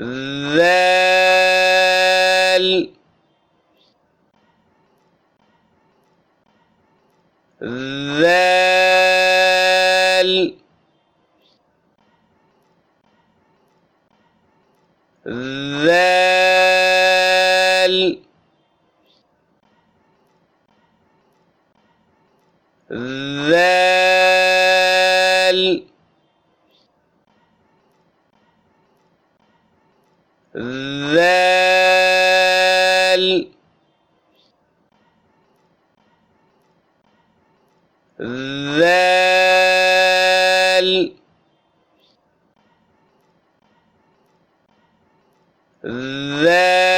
ذال. ذال. ذال. ذال. ذال. ذال.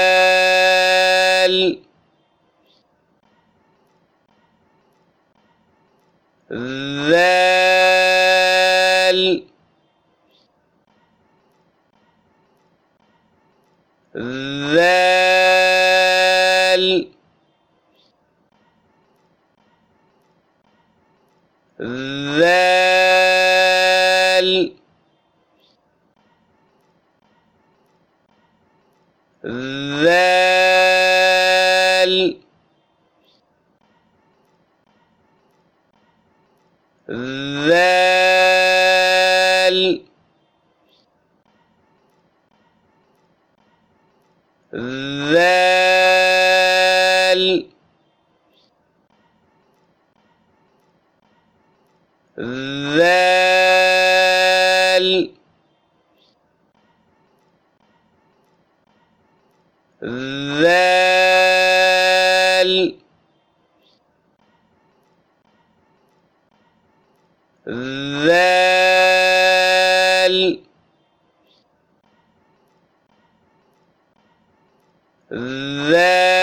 ذال. ذال. ذال. ذال. ذال. ذال. ذال. ذال. ذال.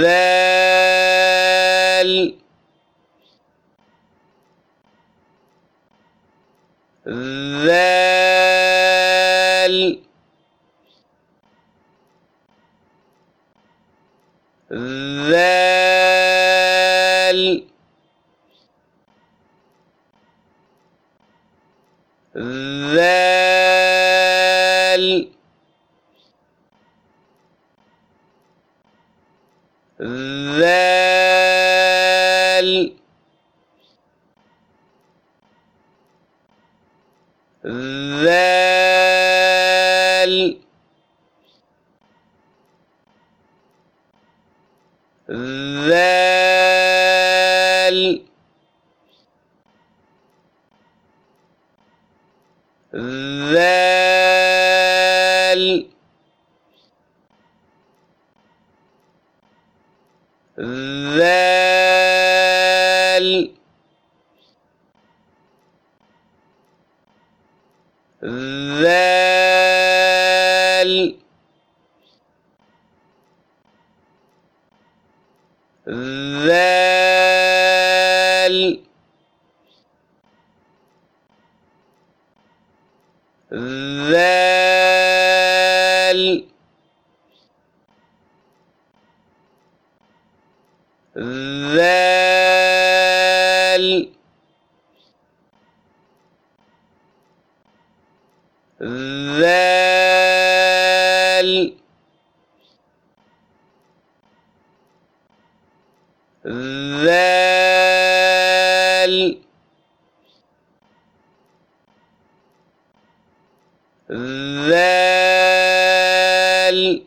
ذال. ذال. ذال. ذال. ذال. ذال ذال ذال ذال ذال. ذال. ذال. ذال. ذال ذال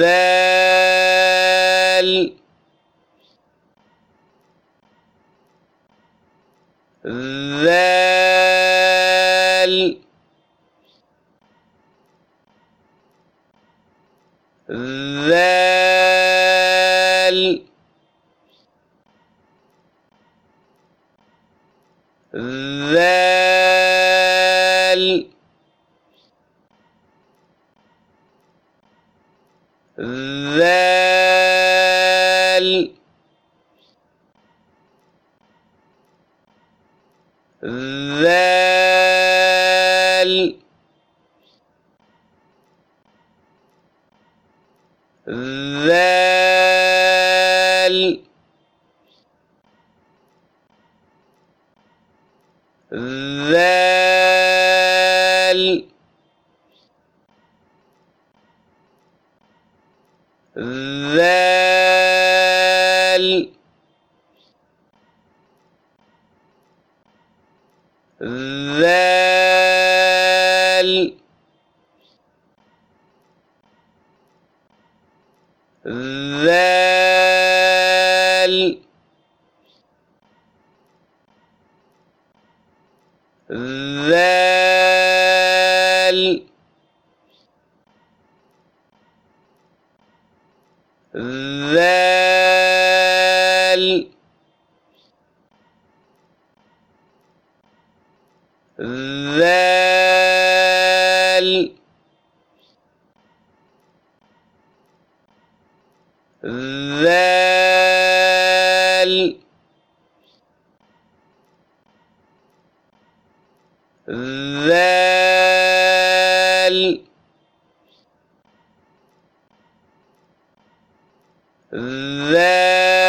ذال ذال ذال ذال ذال ذال ذال ذال. ذال. ذال. ذال. ذال. ذال. ذال. ذال.